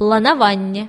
планування.